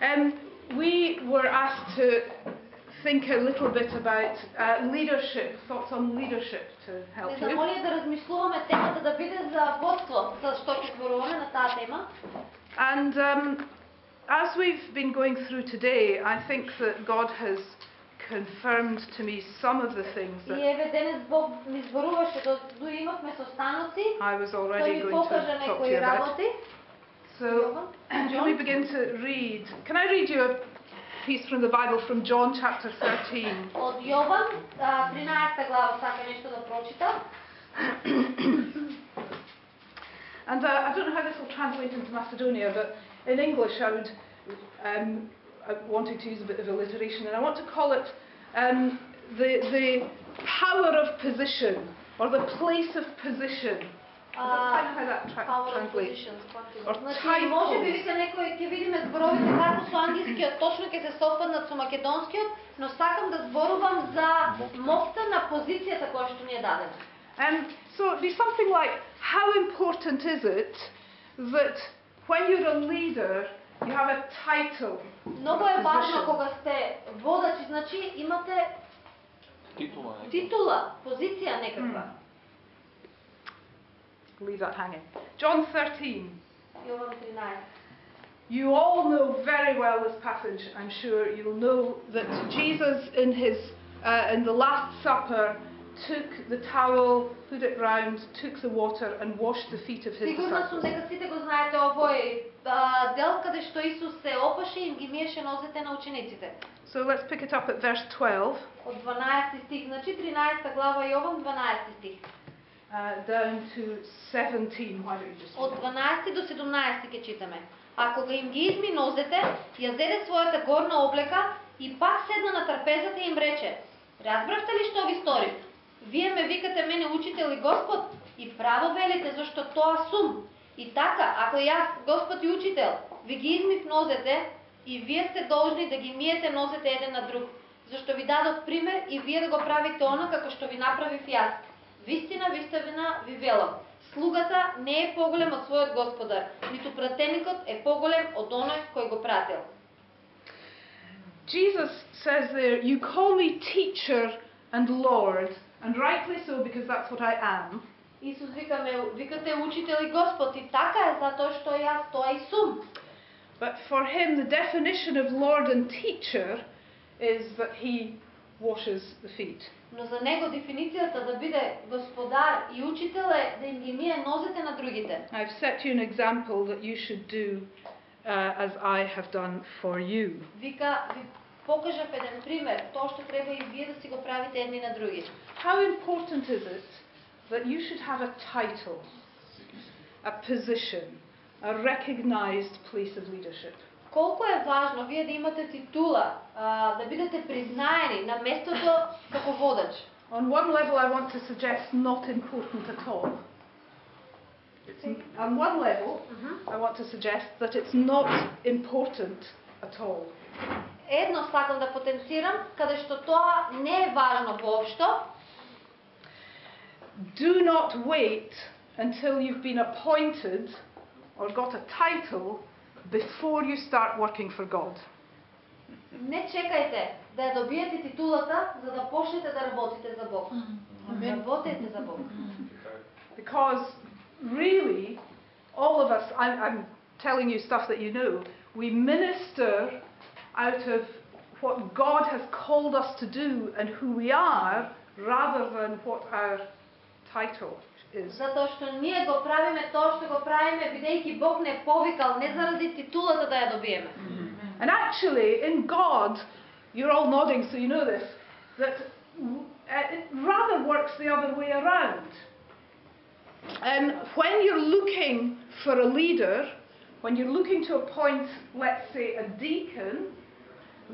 Um, we were asked to think a little bit about uh, leadership, thoughts on leadership to help Не you. замоли да размислуваме темата да биде за водство, за што ќе зборуваме на таа тема. And um, as we've been going through today, I think that God has confirmed to me some of the things И that еве денес Бог ми зборуваше, до дури имавме состаноци, I was тој already ми going покажа to talk to некои you about. работи. So, Јован, can we begin to read? Can I read you a piece from the Bible from John chapter 13? Од Јован, а, 13 глава, сака нешто да прочита. And uh, I don't know how this will translate into Macedonia, but in English I would, um, I wanted to use a bit of alliteration, and I want to call it um, the, the power of position, or the place of position. Значи, може би вика некој ќе видиме зборовите како со англискиот точно ќе се совпаднат со македонскиот, но сакам да зборувам за моќта на позицијата која што ни е дадена. Um, so it'd be something like, how important is it that when you're a leader, you have a title? Многу е важно кога сте водачи, значи имате Титула титула, позиција некаква. Leave that hanging. John 13. Јован 13. You all know very well this passage, I'm sure. You'll know that Jesus, in his uh, in the Last Supper, took the towel, put it round, took the water, and washed the feet of his Сигурна сум disciples. дека сите го знаете овој а, дел каде што Исус се опаше и им ги миеше нозете на учениците. So let's pick it up at verse 12 Од 12 стих, значи 13 глава Јован 12 стих. Uh, down to 17. Why don't you just? Од 12 до 17 ќе читаме. А кога им ги изми нозете, ја зеде својата горна облека и пак седна на трпезата и им рече: Разбравте ли што ви сторив? Вие ме викате мене учител и Господ и право велите зашто тоа сум. И така, ако јас, Господ и учител, ви ги измив нозете, и вие сте должни да ги миете нозете еден на друг, зашто ви дадов пример и вие да го правите она како што ви направив јас. Вистина, вистина ви велам, слугата не е поголем од својот господар, ниту пратеникот е поголем од оној кој го пратил. Jesus says there, You call me teacher and Lord, and rightly so because that's what I am. Исус вика ме, викате учител и Господ и така е затоа што јас тоа и сум. But for him, the definition of Lord and teacher is that he washes the feet. Но за него дефиницијата да биде господар и учител е да им ги мие нозете на другите. I've set you an example that you should do uh, as I have done for you. Вика, ви покажав еден пример, тоа што треба и вие да си го правите едни на други. How important is it that you should have a title, a position, a recognized place of leadership? Колку е важно вие да имате титула, а, да бидете признаени на местото како водач. On one level, I want to suggest not important at all. It's, on one level, I want to suggest that it's not important at all. Едно сакам да потенцирам, каде што тоа не е важно воопшто, Do not wait until you've been appointed or got a title before you start working for God. не чекајте да ја добиете титулата за да почнете да работите за Бог. Работете за Бог. Because really, all of us, I'm, I'm telling you stuff that you know, we minister out of what God has called us to do and who we are rather than what our title is. Затоа што ние го правиме тоа што го правиме бидејќи Бог не повикал не заради титулата да ја добиеме. And actually, in God, you're all nodding so you know this, that w- uh, it rather works the other way around. Um, when you're looking for a leader, when you're looking to appoint, let's say, a deacon,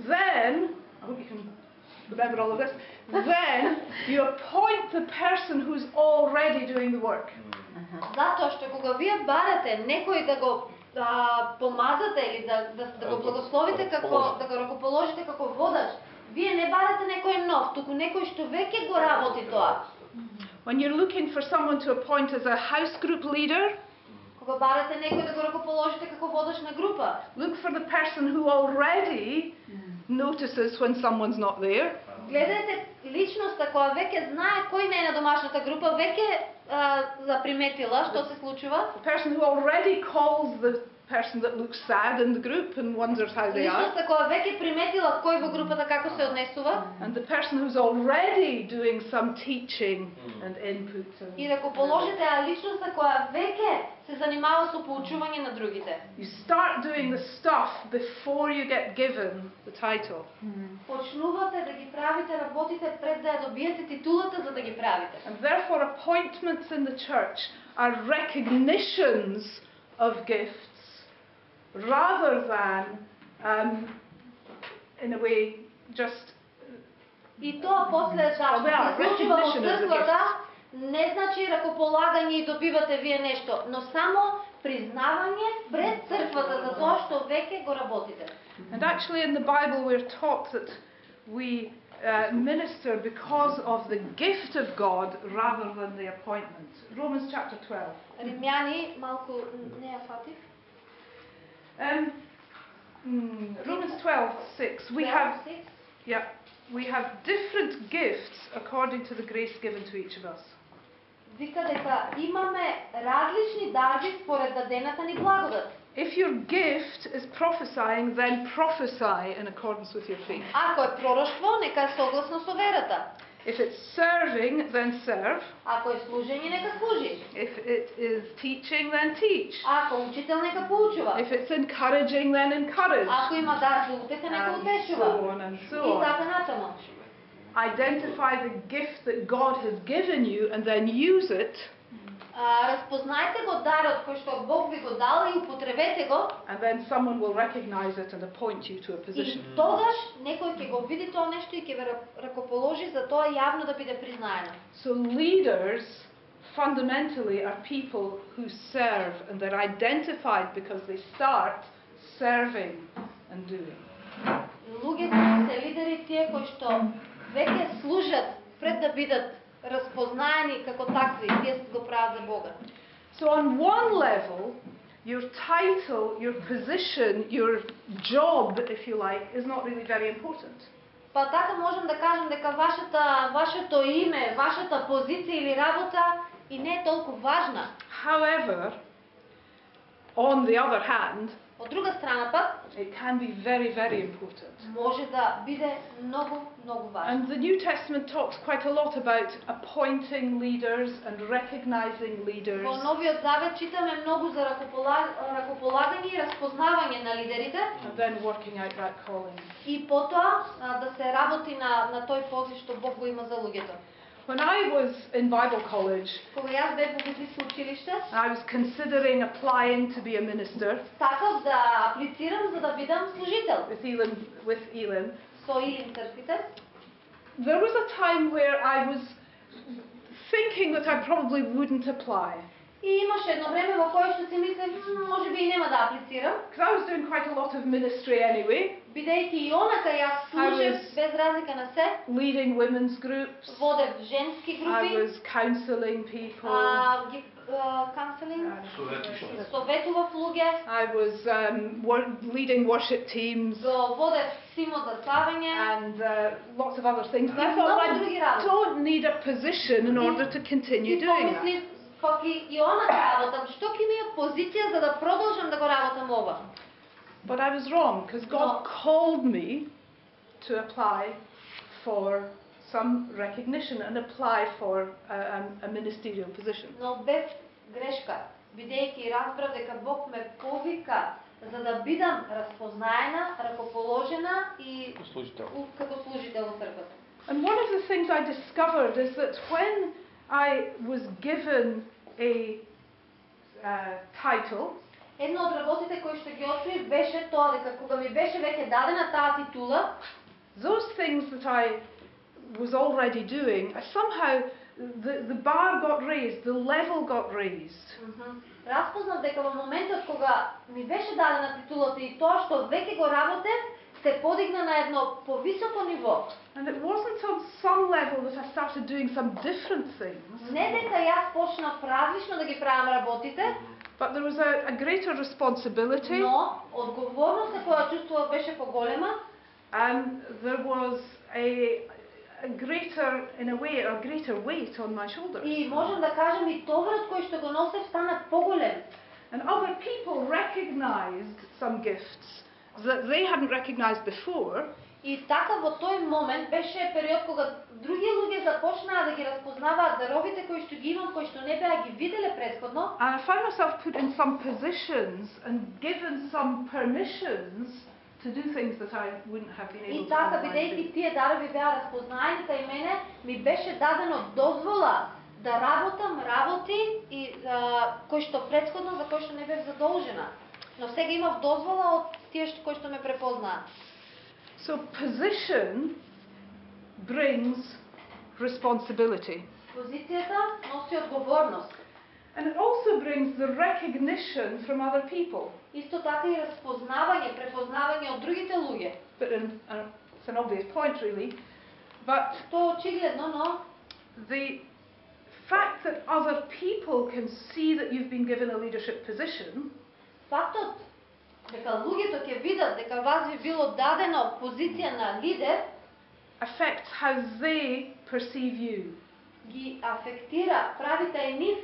then, I hope you can remember all of this, then you appoint the person who's already doing the work. Затоа што кога вие барате некој да го а, помазате или да, да, да го благословите како да го ракоположите како водач, вие не барате некој нов, туку некој што веќе го работи тоа. When you're looking for someone to appoint as a house group leader, Кога барате некој да го ракоположите како водещ на група, Look for the person who already notices when someone's not there. гледајте личноста која веќе знае кој не е на домашната група, веќе а, заприметила што се случува. The person who already calls the person that looks sad in the group and wonders how they are. Личноста која веќе приметила кој во групата како се однесува. And the person who's already doing some teaching and input. И And ракоположите а личноста која веќе се занимава со поучување на другите. you start doing the stuff before you get given the title. Почнувате да ги правите работите пред да ја добиете титулата за да ги правите. And therefore, appointments in the church are recognitions of gifts rather than, um, in a way, just И тоа после да што Well, се случува во recognition is a црквата, не значи ракополагање и добивате вие нешто, но само признавање пред црквата за тоа што веќе го работите. And actually, in the Bible, we're taught that we uh, minister because of the gift of God rather than the appointment. Romans chapter 12. Римјани малку не ја фатив. Um, mm, Romans 12, 6. We have, yeah, we have different gifts according to the grace given to each of us. Вика дека имаме различни дарби според дадената ни благодат. If your gift is prophesying, then prophesy in accordance with your faith. Ако е пророштво, нека е согласно со верата. If it's serving, then serve. Ако е служење, нека служи. If it is teaching, then teach. Ако е учител, нека поучува. If it's encouraging, then encourage. Ако има дар за утеха, нека And утешува. so on and И so on. така натаму. Identify the gift that God has given you and then use it, А, разпознајте го дарот кој што Бог ви го дал и употребете го and then someone will recognize it and appoint you to a и position. тогаш некој ќе го види тоа нешто и ќе ве рак- ракоположи за тоа јавно да биде признаено. So, leaders fundamentally are people who serve and they're identified because they start serving and doing. Луѓето се лидери тие кои што веќе служат пред да бидат разпознаени како такви, тие го прават за Бога. So, on one level, your title, your position, your job, if you like, is not really very important. Па така можам да кажам дека вашата, вашето име, вашата позиција или работа и не е толку важна. However, on the other hand, Од друга страна пак, it can be very, very important. може да биде многу, многу важно. And the New Testament talks quite a lot about appointing leaders and recognizing leaders. Во Новиот Завет читаме многу за ракополаг... ракополагање и разпознавање на лидерите And then working out that calling. и потоа да се работи на, на тој позив што Бог го има за луѓето. When I was in Bible college, I was considering applying to be a minister. With Elim, with Elim. There was a time where I was thinking that I probably wouldn't apply. Because I was doing quite a lot of ministry anyway. бидејќи и онака јас служев was- без разлика на се, leading women's groups. водев женски I групи, was counselling people. а, ги а, канцелинг, Uh, советував луѓе, I was um, wor- leading worship teams го водев тимот за славење and uh, lots of other things. And I Много thought, други I работи. don't need a position in order to continue И doing that. помислив, пак и, и онака работам, што ќе ми е позиција за да продолжам да го работам ова? But I was wrong because God No. called me to apply for some recognition and apply for a, a, a ministerial position. Но бев грешка, бидејќи разбрав дека Бог ме повика за да бидам разпознаена, ракоположена и Служител. у- како служител во црквата. And one of the things I discovered is that when I was given a uh, title, Една од работите кои што ги открив беше тоа дека кога ми беше веќе дадена таа титула, those things that I was already doing, I somehow the, the bar got raised, the level got raised. мгм, распознав дека во моментот кога ми беше дадена титулата и тоа што веќе го работев, се подигна на едно повисоко ниво. And it wasn't on some level that I started doing some different things, Не дека јас почнав различно да ги правам работите, But there was a, a greater responsibility, Но одговорноста која чувствував беше поголема and there was a, a greater, in a way, a greater weight on my shoulders. и можам да кажам и товарот кој што го носев стана поголем. And other people recognized some gifts that they hadn't recognized before, И така во тој момент беше период кога други луѓе започнаа да ги разпознаваат даровите кои што ги имам, кои што не беа ги виделе предходно. and I found myself put in some positions and given some permissions to do things that I wouldn't have been able И to така, otherwise бидејќи тие дарови беа разпознаени кај мене, ми беше дадено дозвола да работам работи и а, кои што предходно за кои што не бев задолжена. Но сега имав дозвола од тие што кои што ме препознаат. So position brings responsibility. Позицијата носи одговорност. And it also brings the recognition from other people. Исто така и разпознавање, препознавање од другите луѓе. But in, uh, it's an obvious point, really. But Тоа е очигледно, но the fact that other people can see that you've been given a leadership position фактот дека луѓето ќе видат дека вас ви било дадено позиција на лидер, affects how they perceive you. ги афектира, правите и нив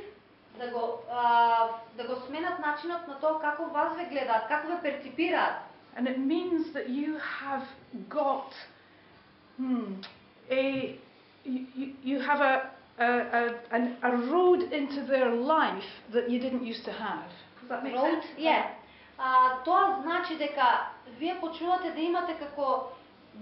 да го, а, да го сменат начинот на тоа како вас ве гледаат, како ве перципираат. And it means that you have got hmm, a you, you, have a, a, a, an, a road into their life that you didn't used to have. Does that make Road, sense? е. А, тоа значи дека вие почнувате да имате како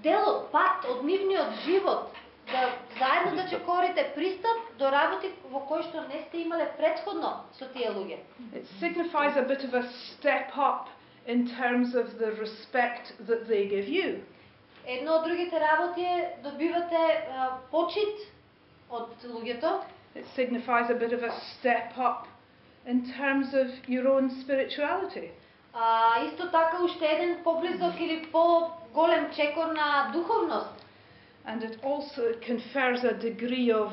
дел од пат од нивниот живот, да заедно да чекорите пристап до работи во кои што не сте имале предходно со тие луѓе. It signifies a bit of a step up in terms of the respect that they give you. Едно од другите работи е добивате почит од луѓето, It signifies a bit of a step up in terms of your own spirituality. А, исто така уште еден поблизок или по-голем чекор на духовност. And it also confers a degree of,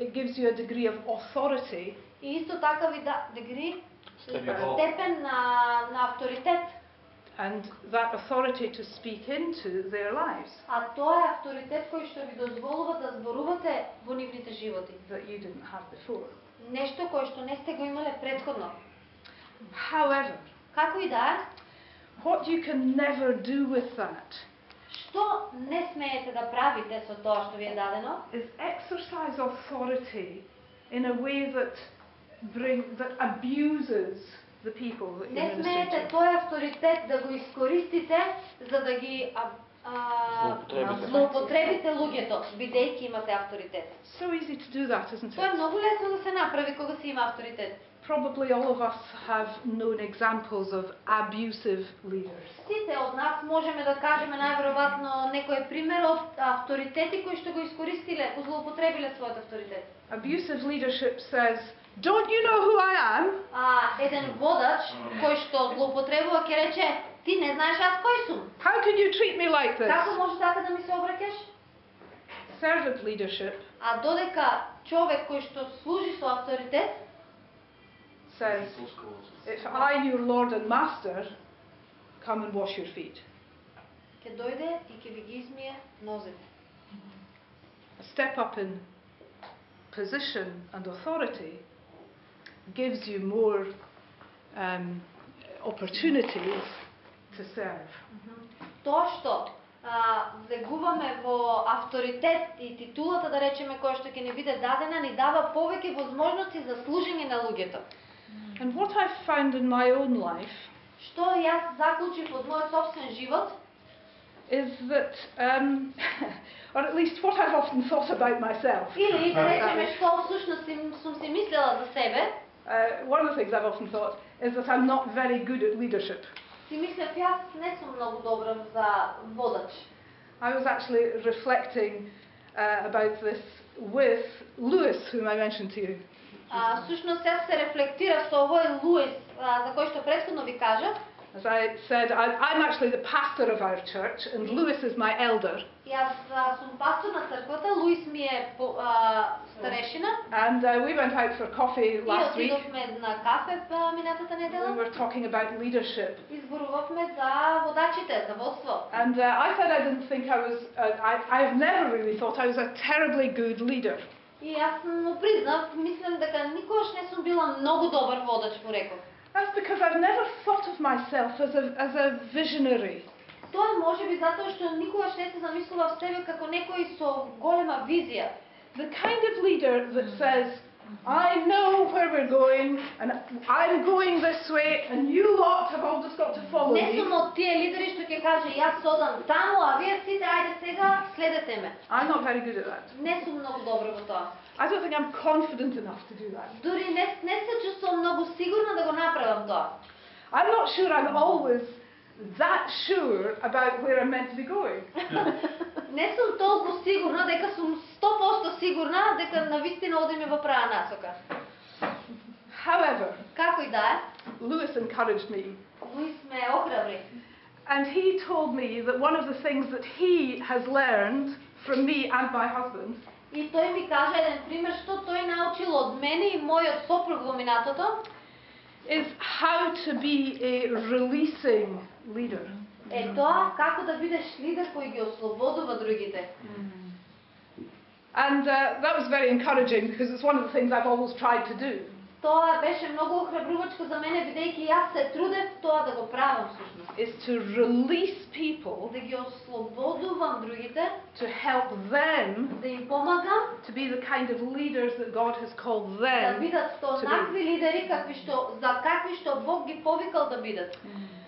it gives you a degree of authority И исто така ви да дегри Степен. степен на, на авторитет. and that authority to speak into their lives А тоа е авторитет кој што ви дозволува да зборувате во нивните животи. that you didn't have before. Нешто кое што не сте го имале предходно. However, Како и да е, what you can never do with that што не смеете да правите со тоа што ви е дадено, is exercise authority in a way that bring that abuses the people that не you're смеете тој авторитет да го искористите за да ги Злоупотребите. луѓето, бидејќи имате авторитет. So easy to do that, isn't Тоа е it? многу лесно да се направи кога се има авторитет. Probably all of us have known examples of abusive leaders. Сите од нас можеме да кажеме најверојатно некој пример од авторитети кои што го искористиле, го злоупотребиле својот авторитет. Abusive leadership says, Don't you know who I am? А еден водач кој што злоупотребува ќе рече ти не знаеш аз кој сум. How can you treat me like this? Како може така да ми се обраќаш? Servant leadership А додека човек кој што служи со авторитет says, If I, your Lord and Master, come and wash your feet. ќе дојде и ќе ви ги измие нозете. A step up in position and authority gives you more um, opportunities to serve. Тоа што влегуваме во авторитет и титулата да речеме која што ќе ни биде дадена ни дава повеќе возможности за служење на луѓето. And what I've found in my own life Што јас заклучив од мојот собствен живот is that, um, or at least what I've often thought about myself. или да речеме што всушност си- сум си мислела за себе, Uh, one of the things I've often thought is that I'm not very good at leadership. си мислев јас не сум многу добра за водач. I was actually reflecting uh, about this with Lewis, whom I mentioned to you. А, всушност јас се рефлектирав со овој Луис, а, за кој што претходно ви кажав, As I said, I, I'm actually the pastor of our church, and Lewis is my elder. И аз а, сум пастор на црквата, Луис ми е по, а, старешина. And uh, we went out for coffee И last week. отидохме на кафе а, минатата We недела. were talking about leadership. Изборувахме за водачите, за водство. And uh, I said I didn't think I was, uh, I, I've never really thought I was a terribly good leader. И аз му признав, мислам дека никогаш не сум била многу добар водач, му реков. That's because I've never thought of myself as a, as a visionary. Тоа е може би затоа што никогаш не се замислував себе како некој со голема визија. The kind of leader that says, I know where we're going, and I'm going this way, and you lot have all just got to follow Не me. сум од тие лидери што ќе каже јас одам таму, а вие сите ајде сега следете ме. I'm not very good at that. Не сум многу добра во тоа. I don't think I'm confident enough to do that. Дури не, не се чувствувам многу сигурна да го направам тоа. I'm not sure I'm always that sure about where I'm meant to be going. Не сум толку сигурна дека сум 100% сигурна дека навистина одиме во права насока. However, Како и да е, Lewis encouraged me, Луис ме охрабри. and he told me that one of the things that he has learned from me and my husband И тој ми кажа еден пример што тој научил од мене и мојот сопруг во минатото, is how to be a releasing leader. е тоа како да бидеш лидер кој ги ослободува другите. And uh, that was very encouraging because it's one of the things I've always tried to do. Тоа беше многу охрабрувачко за мене бидејќи јас се трудев тоа да го правам всушност. Is to release people Да ги ослободувам другите, to help them да им помагам to be the kind of leaders that God has called да them. бидат to be. онакви лидери какви што за какви што Бог ги повикал да бидат.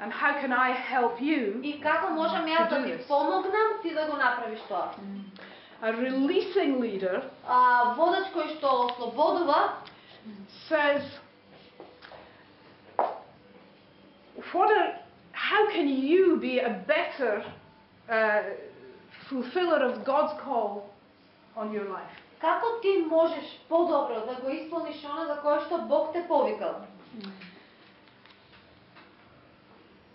and how can I help you? и како можам јас To да do ти this. помогнам ти да го направиш тоа. A releasing leader А, водач кој што ослободува says, what are, how can you be a better uh, fulfiller of God's call on your life? како ти можеш подобро да го исполниш она за кое што Бог те повикал.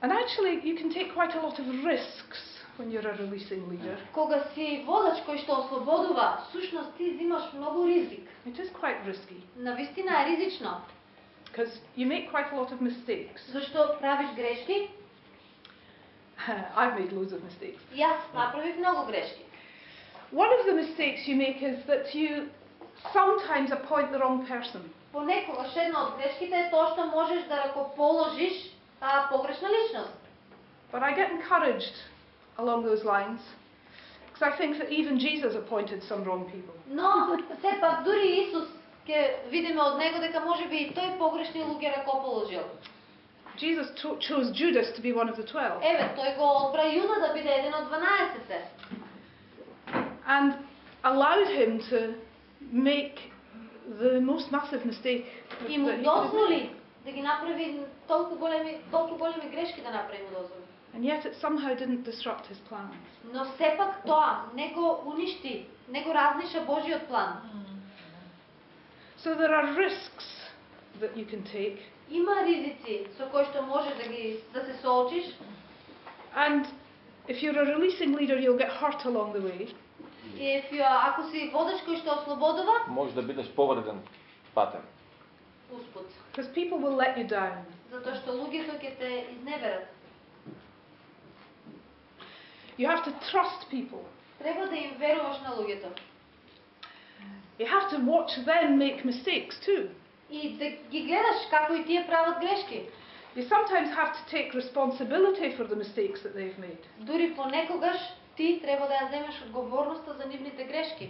And actually, you can take quite a lot of risks when you're a releasing leader. Кога си водач кој што ослободува, сушност ти зимаш многу ризик. It is quite risky Навистина е ризично, because you make quite a lot of mistakes. зашто правиш грешки. I've made loads of mistakes. Јас направив многу грешки. One of the mistakes you make is that you sometimes appoint the wrong person. Понекогаш една од грешките е тоа што можеш да ракоположиш а, погрешна личност. But I get encouraged along those lines because I think that even Jesus appointed some wrong people. Но сепак дури Исус ќе видиме од него дека може би и тој погрешни луѓе ракоположил. Jesus to- chose Judas to be one of the twelve Еве, тој го одбра Јуда да биде еден од 12 and allowed him to make the most massive mistake that и му that he could. дозволи да ги направи толку големи, толку големи грешки да направи дозволи. And yet it somehow didn't disrupt his plans. Но сепак тоа не го уништи, не го разниша Божиот план. So there are risks that you can take, Има ризици со кои што можеш да ги да се соочиш and if you're a releasing leader, you'll get hurt along the way. и if you, ако си водач кој што ослободува, Може да бидеш повреден патем. успут. Because people will let you down. Затоа што луѓето ќе те изневерат. You have to trust people. Треба да им веруваш на луѓето. You have to watch them make mistakes too. И да ги гледаш како и тие прават грешки. You sometimes have to take responsibility for the mistakes that they've made. Дури понекогаш ти треба да ја земеш одговорноста за нивните грешки.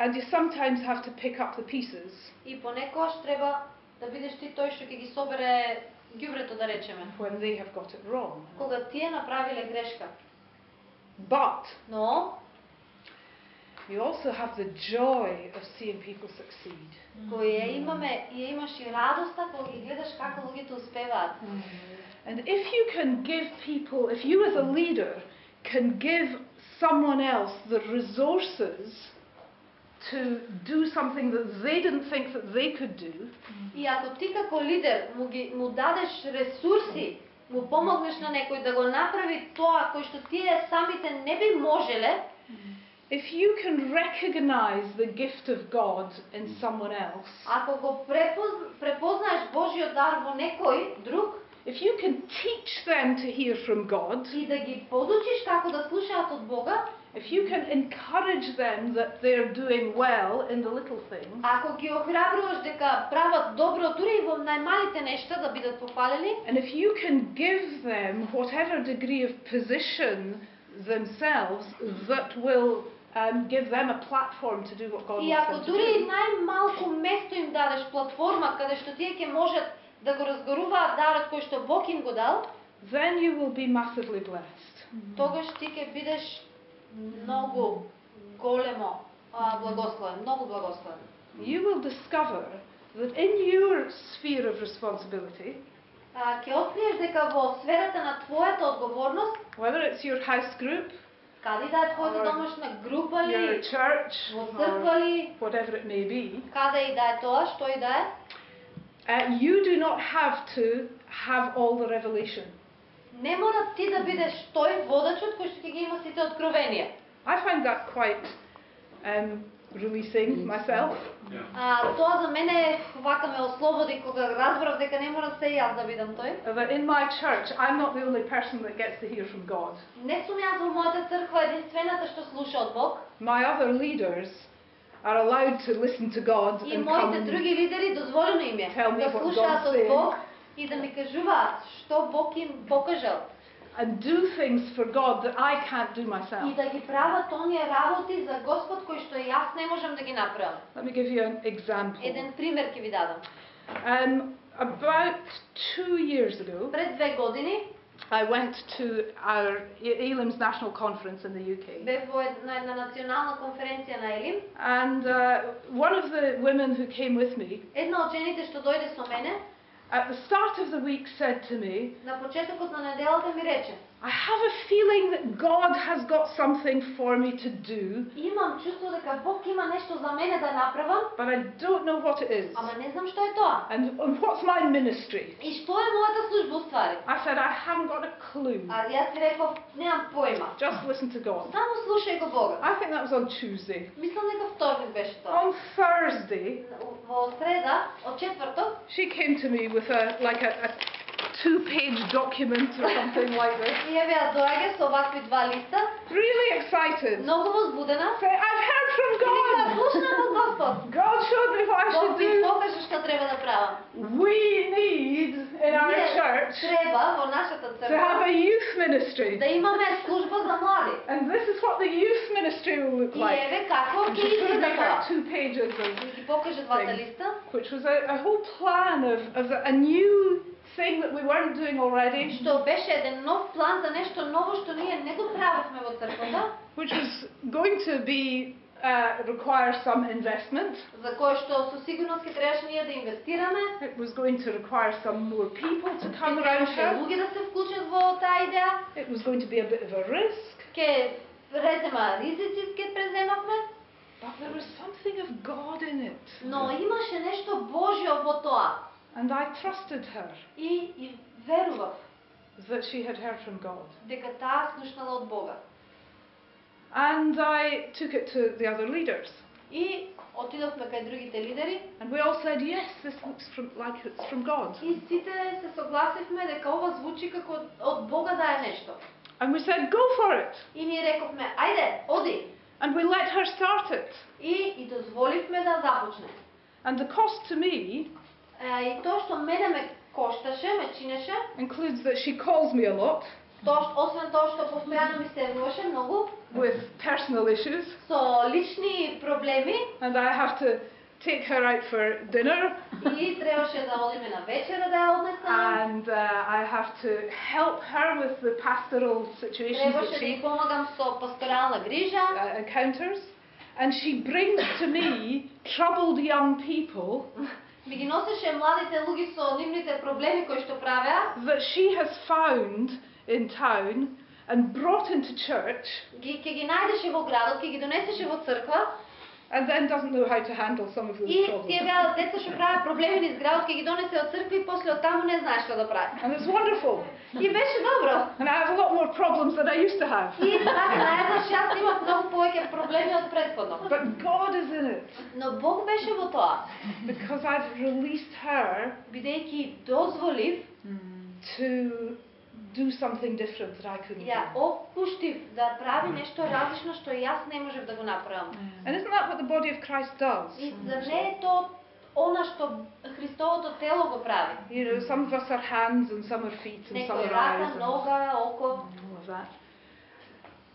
And you sometimes have to pick up the pieces И понекогаш треба да бидеш ти тој што ќе ги собере ѓубрето да речеме. when they have got it wrong. Кога тие направиле грешка. But Но you also have the joy of seeing people succeed. кој ја имаме, ја имаш и радоста кога ги гледаш како луѓето успеваат. And if you can give people, if you as a leader can give someone else the resources to do something that they didn't think that they could do, И ако ти како лидер му, ги, му дадеш ресурси, му помогнеш на некој да го направи тоа кој што тие самите не би можеле, if you can recognize the gift of God in someone else, ако го препоз, препознаеш Божиот дар во некој друг if you can teach them to hear from God, и да ги подучиш како да слушаат од Бога, if you can encourage them that they're doing well in the little things, ако ги охрабруваш дека прават добро дури и во најмалите нешта да бидат похвалени, and if you can give them whatever degree of position themselves that will um, give them a platform to do what God и wants ако them to дури и do, најмалку место им дадеш платформа каде што тие ќе можат да го разгоруваат дарот кој што Бог им го дал, then you will be massively blessed. тогаш ти ќе бидеш многу големо а, благословен, многу благословен. You will discover that in your sphere of responsibility, А, ќе откриеш дека во сферата на твојата одговорност, whether it's your house group, каде да е твојата Or домашна група your ли, church, во or црква ли, whatever it may be, каде и да е тоа, што и да е, uh, you do not have to have all the revelation. Не мора ти да бидеш тој водачот кој што ќе ги има сите откровенија. I find that quite um, releasing myself. А, тоа за мене вака ме ослободи кога разбрав дека не мора се јас да бидам тој. That in my church, I'm not the only person that gets to hear from God. Не сум јас во мојата црква единствената што слуша од Бог My other leaders are allowed to listen to God и and come моите and други лидери дозволено им е Tell me да what слушаат од. Бог и да ми кажуваат што Бог им покажал and do things for God that I can't do и myself. да ги прават оние работи за Господ кои што јас не можам да ги направам. Let me give you an example. Еден пример ќе ви дадам. Um, about two years ago, Пред две години I went to our Elim's National Conference in the UK. And uh, one of the women who came with me, Една од жените што дојде со мене, at the start of the week, said to me, на почетокот на неделата ми рече: I have a feeling that God has got something for me to do, Имам чувство дека Бог има нешто за мене да направам, but I don't know what it is. ама не знам што е тоа. And, and what's my ministry? И што е мојата служба уствари? I said, I haven't got a clue. А јас ти реков, немам појма. Just listen to God. Само слушај го Бога. I think that was on Tuesday. Мислам дека вторник беше тоа. On Thursday, Во среда, од четврток, she came to me with a like a, a two-page document or something like this. и ја беа доаѓа со вакви два листа, Really excited. многу возбудена. Say, I've heard from И вика, God. слушнав од Господ. God showed me what I Бог should ми do. покажа што треба да правам. We need in our Ние church треба во нашата to have црква a youth ministry. да имаме служба за млади. And this is what the youth ministry will look И like. еве како And ќе she showed изгледа me тоа. her two pages of И ги покаже двата Thing. листа, which was a, a whole plan of, of a new thing that we weren't doing already, што беше еден нов план за нешто ново што ние не го правевме во црквата, which was going to be uh, require some investment. за кое што со сигурност ќе требаше ние да инвестираме, It was going to require some more people to come ќе around требаше her. луѓе да се вклучат во таа идеја, It was going to be a bit of a risk, ќе презема ризици, ќе преземавме, but there was something of God in it, но имаше нешто Божјо во тоа. and I trusted her И, и верував that she had heard from God. дека таа слушнала од Бога. And I took it to the other leaders, И отидовме кај другите лидери and we all said, "Yes, this looks from, like it's from God." и сите се согласивме дека ова звучи како од- од Бога да е нешто. And we said, "Go for it," И ние рековме, ајде, оди. and we let her start it. И, и дозволивме да започне. And the cost to me Е, и тоа што мене ме кошташе, ме чинеше, includes that she calls me a lot тоа што, освен тоа што постојано ми се јавуваше многу, with personal issues, со лични проблеми, and I have to take her out for dinner И требаше да одиме на вечера да ја однесам. and uh, I have to help her with the pastoral situations that Требаше да she ја помагам со пасторална грижа. uh, encounters. And she brings to me troubled young people Ми ги носеше младите луѓе со нивните проблеми кои што правеа. that she has found in town and brought into church Ги ќе ги најдеше во градот, ќе ги донесеше во црква. and then doesn't know how to handle some of those И problems. тие беа деца што правеа проблеми низ градот, ќе ги донесе од црква и после од таму не знаеш што да прави. And it's wonderful. И беше добро. And I have a lot more problems than I used to have. И така наеднаш јас имав многу повеќе проблеми од претходно. But God is in it Но Бог беше во тоа, because I've released her бидејќи дозволив to do something different that I couldn't ја do. опуштив да прави нешто различно што јас не можев да го направам. And isn't that what the body of Christ does? И за не е тоа она што Христовото тело го прави. You know, some of us are hands and some are feet and some Некој are рака, eyes and нога, око, all of that.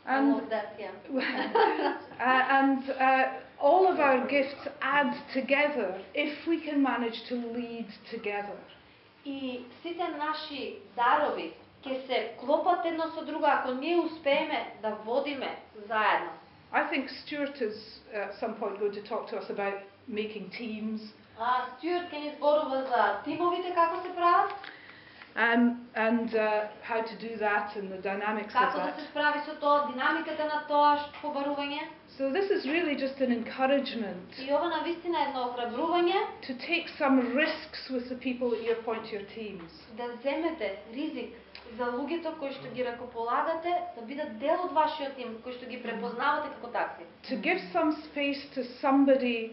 and And, that, yeah. uh, and uh, all of our gifts add together if we can manage to lead together. И сите наши дарови ќе се клопат едно со друго ако ние успееме да водиме заедно. I think Stuart is at some point going to talk to us about making teams А Стюарт ќе ни зборува за тимовите како се прават, um, and uh, how to do that and the dynamics of како да that. се справи со тоа, динамиката на тоа ш- побарување. So this is really just an encouragement И ова на вистина е едно охрабрување to take some risks with the people that you appoint to your teams. да земете ризик за луѓето кои што ги ракополагате да бидат дел од вашиот тим, кои што ги препознавате како такви. To give some space to somebody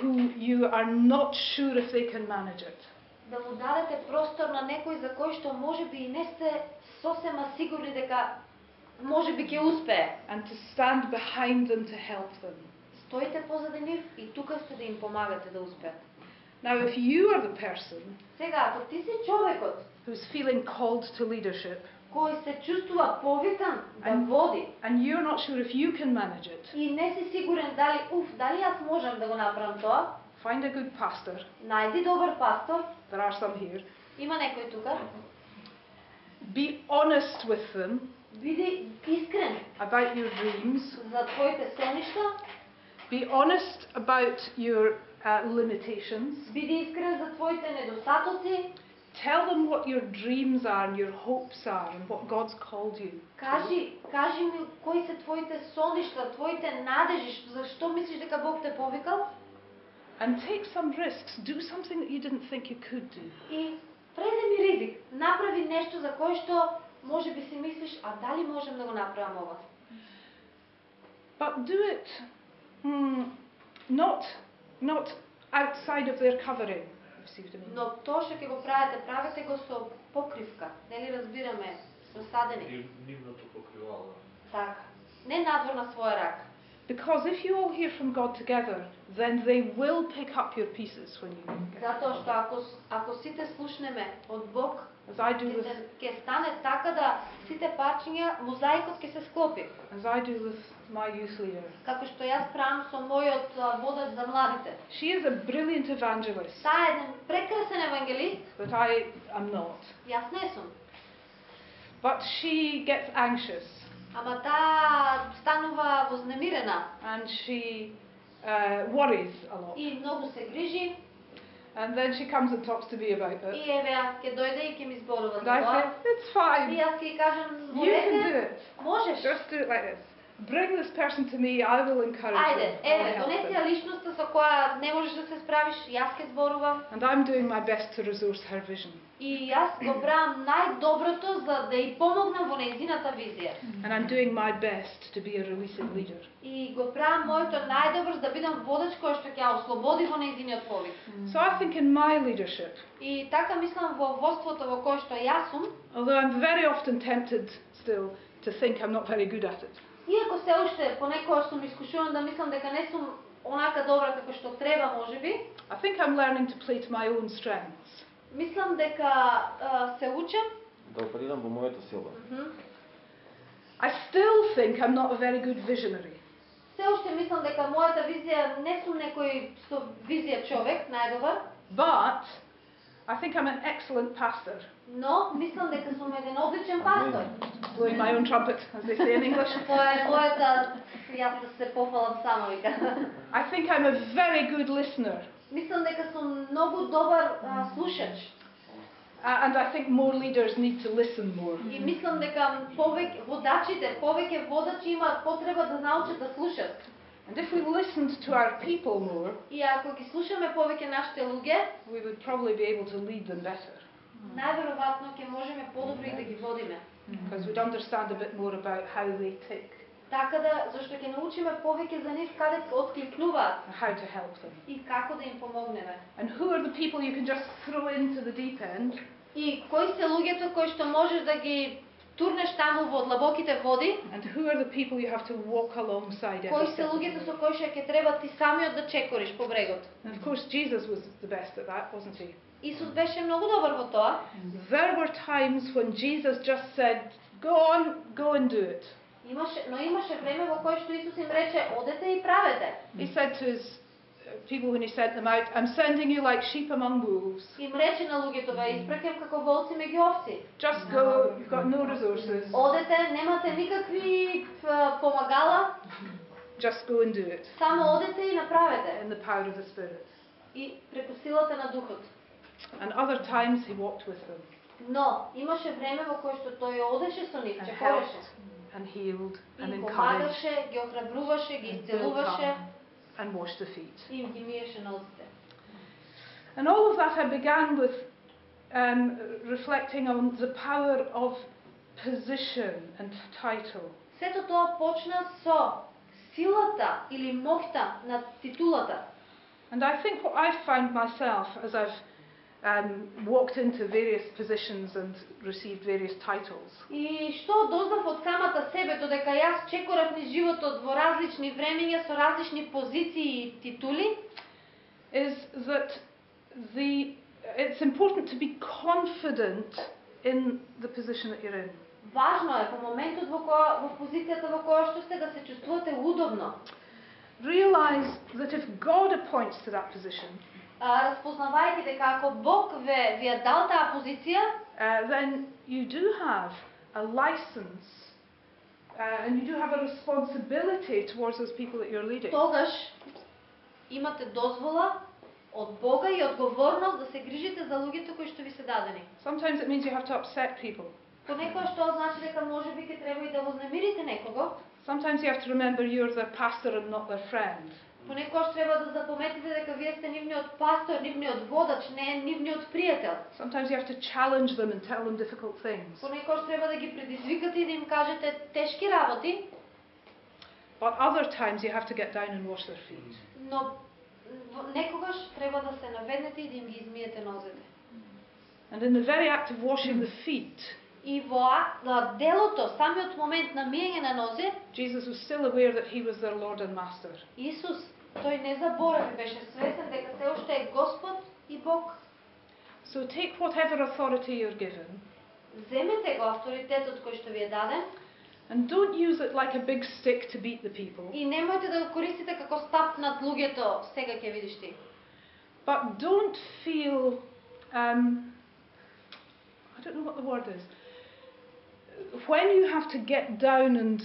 who you are not sure if they can manage it. Да му дадете простор на некој за кој што може би и не сте сосема сигурни дека може би ќе успее. and to stand behind them to help them. Стоите позади нив и тука сте да им помагате да успеат. Now, if you are the person Сега, ако ти си човекот who's feeling called to leadership кој се чувствува повикан да Ан- води and you're not sure if you can manage it, и не си сигурен дали, уф, дали јас можам да го направам тоа, find a good pastor. најди добар пастор, There are some here. има некој тука, Be honest with them биди искрен about your dreams. за твоите соништа, Be honest about your uh, limitations. биди искрен за твоите недостатоци, Tell them what your dreams are and your hopes are and what God's called you. to. кажи, кажи ми кои се твоите соништа, твоите надежи, зашто мислиш дека Бог те повикал And take some risks. Do something that you didn't think you could do. и преземи ризик, направи нешто за кое што може би си мислиш, а дали можем да го направам ова? But do it hmm, not, not outside of their covering. Но тоа што ќе го правите, правете го со покривка. Нели разбираме, со садени. Нив- Нивното покривало. Така. Не надвор на своја рака. Because if you all hear from God together, then they will pick up your pieces when you get Затоа што ако с- ако сите слушнеме од Бог, as I do ќе with се- ќе стане така да сите парчиња, мозаикот ќе се склопи. as I do with my youth leader. Како што јас правам со мојот а, водач за младите. She is a brilliant evangelist Таа е еден прекрасен евангелист, that I am not. јас не сум. But she gets anxious Ама таа станува вознемирена and she uh, worries a lot. и многу се грижи And then she comes and talks to me about it. и еве ќе дојде и ќе ми зборува And за I тоа. say, it's И fine. јас ќе ја кажам, You can do можете, it. можеш. Just do it like this. Bring this person to me, I will encourage Ајде, them. I will еве, help донеси them. ја личноста со која не можеш да се справиш, јас ќе зборувам. And I'm doing my best to resource her vision. И јас го правам најдоброто за да ја помогнам во нејзината визија. And I'm doing my best to be a releasing leader. И го правам моето најдобро за да бидам водач кој што ќе ја ослободи во нејзиниот повик. So I think in my leadership, И така мислам во водството во кое што јас сум, although I'm very often tempted still to think I'm not very good at it, иако се уште понекогаш сум искушуван да мислам дека не сум онака добра како што треба можеби, I think I'm learning to play to my own strengths. Мислам дека а, се учам. Да оперирам во мојата сила. Мгм. I still think I'm not a very good visionary. Се уште мислам дека мојата визија не сум некој со визија човек, најдобар, But I think I'm an excellent pastor. Но мислам дека сум еден одличен пастор. Blowing my own trumpet, as they say in English. Тоа е мојата, јас да се пофалам сама вика. I think I'm a very good listener. Мислам дека сум многу добар слушач. And I think more leaders need to listen more. И мислам дека повеќе водачите, повеќе водачи имаат потреба да научат да слушат. And if we listened to our people more, И ако ги слушаме повеќе нашите луѓе, we would probably be able to lead them better. најверојатно ќе можеме подобро и да ги водиме. Because we'd understand a bit more about how they tick Така да, зашто ќе научиме повеќе за нив каде откликнуваат how to help them. и како да им помогнеме. And who are the people you can just throw into the deep end И кои се луѓето кои што можеш да ги турнеш таму во длабоките води, and who are the people you have to walk alongside кои се луѓето со кои што ќе треба ти самиот да чекориш по брегот. And of course, Jesus was the best at that, wasn't he? Исус беше многу добар во тоа. There were times when Jesus just said, Go on, go and do it. Имаше, но имаше време во кое што Исус им рече, одете и правете. He said to his uh, people when he sent them out, I'm sending you like sheep among wolves. Им рече на луѓето, ве испраќам како волци меѓу овци. Just go, you've got no resources, Одете, немате никакви помагала, just go and do it само одете и направете. in the power of the Spirit. И преку силата на духот. And other times he walked with them Но имаше време во кое што тој одеше со нив, чекореше. helped and healed И and им encouraged помагаше, ги охрабруваше, ги and built исцелуваше up and washed the feet. и им ги миеше нозите. And all of that I began with um, reflecting on the power of position and title. Сето тоа почна со силата или моќта на титулата. And I think what I've found myself as I've um, walked into various positions and received various titles И што дознав од самата себе, додека јас чекорав низ животот во различни времења со различни позиции и титули, is that the, it's important to be confident in the position that you're in. важно е во моментот во која во позицијата во која што сте да се чувствувате удобно. Realize that if God appoints to that position, А, распознавајќи дека ако Бог ве ви е дал таа позиција, uh, then you do have a license uh, and you do have a responsibility towards those people that you're leading. тогаш имате дозвола од Бога и одговорност да се грижите за луѓето кои што ви се дадени. Sometimes it means you have to upset people. Понекогаш тоа значи дека може би ќе треба и да вознемирите некого, Sometimes you have to remember you're their pastor and not their friend. Понекогаш треба да запометите дека вие сте нивниот пастор, нивниот водач, не нивниот пријател. Sometimes you have to challenge them and tell them difficult things. Понекогаш треба да ги предизвикате и да им кажете тешки работи, But other times you have to get down and wash their feet. но некогаш треба да се наведнете и да им ги измиете нозете. And in the very act of washing the feet, И во делото, самиот момент на миење на нозе, Jesus was still aware that he was their Lord and Master. Исус, тој не заборави, беше свесен дека се уште е Господ и Бог. So take whatever authority you're given Земете го авторитетот кој што ви е даден and don't use it like a big stick to beat the people, и немојте да го користите како стап над луѓето, сега ќе видиш ти. but don't feel, um, I don't know what the word is, when you have to get down and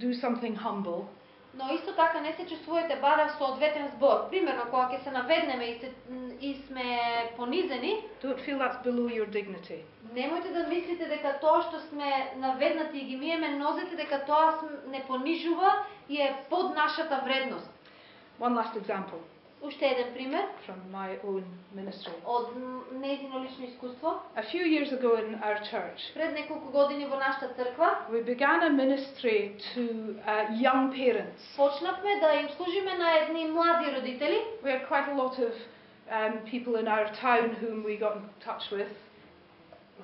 do something humble, Но исто така не се чувствувате бара со одветен збор. Примерно, кога ќе се наведнеме и, се, и сме понизени, don't feel that's below your dignity. немојте да мислите дека тоа што сме наведнати и ги миеме нозете, дека тоа не понижува и е под нашата вредност. One last example Уште еден пример from my own ministry. од м, нејзино лично искуство. A few years ago in our church, Пред неколку години во нашата црква we began a ministry to uh, young parents. почнавме да им служиме на едни млади родители. We had quite a lot of um, people in our town whom we got in touch with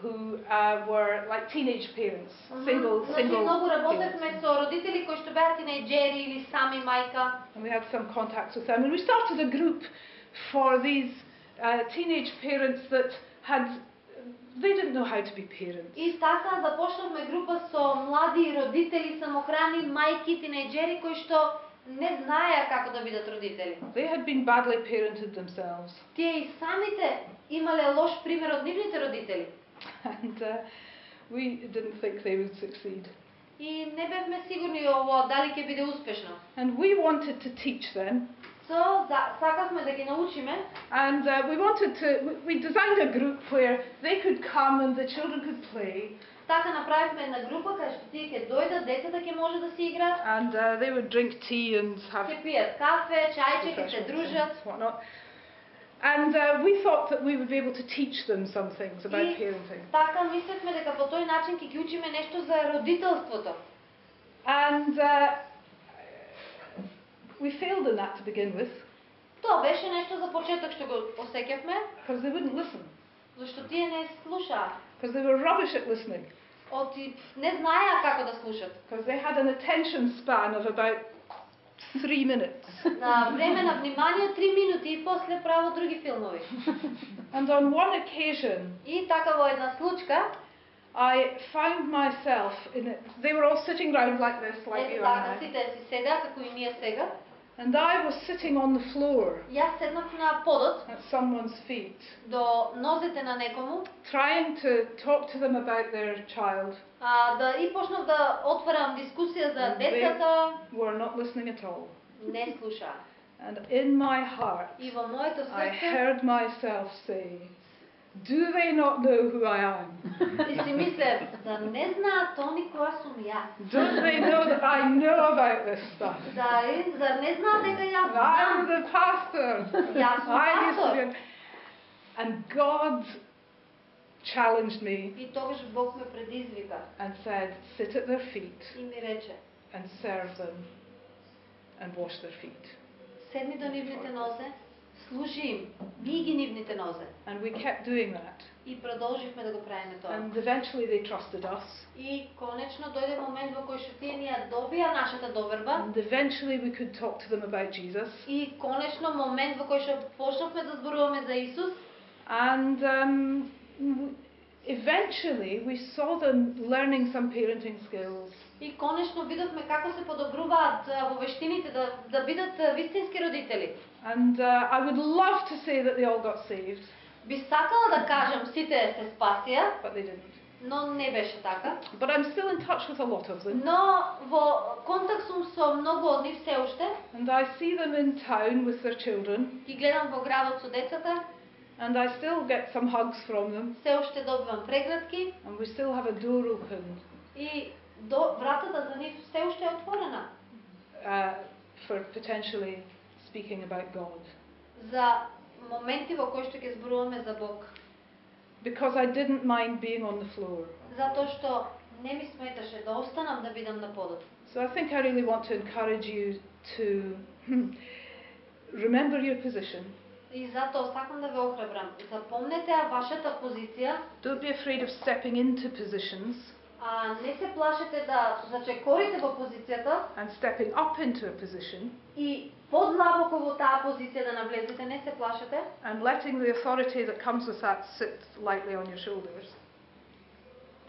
who uh, were like teenage parents, single, Значи single. многу parents. работевме со родители кои што беа тинејџери или сами мајка. And we had some contacts with them. And we started a group for these uh, teenage parents that had, they didn't know how to be parents. И така започнавме група со млади родители, самохрани, мајки, тинејџери кои што не знаеа како да бидат родители. They had been badly parented themselves. Тие и самите имале лош пример од нивните родители. And uh, we didn't think they would succeed. И не бевме сигурни ово дали ќе биде успешно. And we wanted to teach them. So, за, сакавме да ги научиме And uh, we wanted to, we- we designed a group where they could come and the children could play. Така направивме една група кај што тие ќе дојдат, децата ќе може да си играат, And uh, they would drink tea and have ќе пијат кафе, чајче, ќе се refreshments дружат. and whatnot. And uh, we thought that we would be able to teach them some things about И parenting. така мислевме дека по тој начин ќе ги учиме нешто за родителството. And uh, we failed in that to begin with Тоа беше нешто за почеток што го осеќавме, because they wouldn't listen, зашто тие не слушаа. because they were rubbish at listening, Оти не знаеа како да слушат. because they had an attention span of about three minutes. На време на внимание 3 минути и после право други филмови. And on one occasion, И така во една случка, I found myself in it. They were all sitting round like this, like ете you така and I. сите си седеа како и ние сега. And I was sitting on the floor Јас седнав на подот at someone's feet, до нозете на некому, trying to talk to them about their child. а, да и почнав да отварам дискусија за Ве- децата, Were not listening at all. не слушаа. And in my heart, И во моето I срце heard myself say, Do they not know who I am? и си мислев, да не знаат они која сум јас. Don't they know that I know about this stuff? Да, и зар не знаат дека јас I'm знам? the pastor. Јас сум I used to пастор. be. And God challenged me И тогаш Бог ме предизвика and said, Sit at their feet и ми рече, and serve them and wash their feet. седни до нивните нозе, Служи им, би ги нивните нозе. And we kept doing that. И продолживме да го правиме тоа. And eventually they trusted us. И конечно дојде момент во кој што тие ние добија нашата доверба And eventually we could talk to them about Jesus. и конечно момент во кој што почнавме да зборуваме за Исус And um, eventually we saw them learning some parenting skills. и конечно видовме како се подобруваат а, во вештините да да бидат а, вистински родители. And uh, I would love to say that they all got saved, Би сакала да кажам сите се спасија, but they didn't. но не беше така. But I'm still in touch with a lot of them. Но во контакт сум со многу од нив се уште. And I see them in town with their children. Ги гледам во градот со децата, And I still get some hugs from them. се уште добивам прегратки And we still have a door open и до вратата за нив се уште е отворена uh, for potentially speaking about God. за моменти во кои што ќе зборуваме за Бог. Because I didn't mind being on the floor. Затоа што не ми сметаше да останам да бидам на подот. So I think I really want to encourage you to remember your position. И затоа сакам да ве охрабрам. Запомнете ја вашата позиција, Don't be afraid of stepping into positions а не се плашете да зачекорите во позицијата and stepping up into a position и подлабоко во таа позиција да навлезете, не се плашете. and letting the authority that comes with that sit lightly on your shoulders.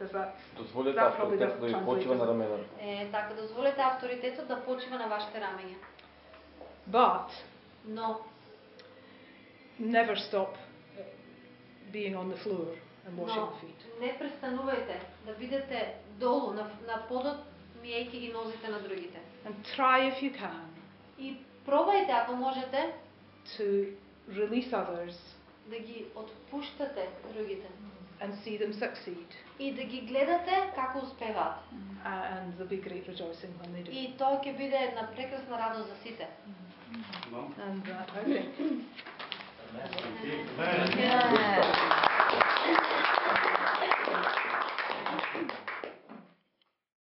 Does that? Дозволете Да, probably авторитетот да почива translate, на рамената. Е, така дозволете авторитетот да почива на вашите рамења. But Но never stop being on the floor and washing Но feet. не престанувајте да бидете долу на, на подот, миејќи ги нозите на другите. And try if you can И пробајте ако можете to release others да ги отпуштате другите and see them succeed. и да ги гледате како успеваат. And there'll be great rejoicing when they do. И тоа ќе биде една прекрасна радост за сите. And uh, I think Yeah.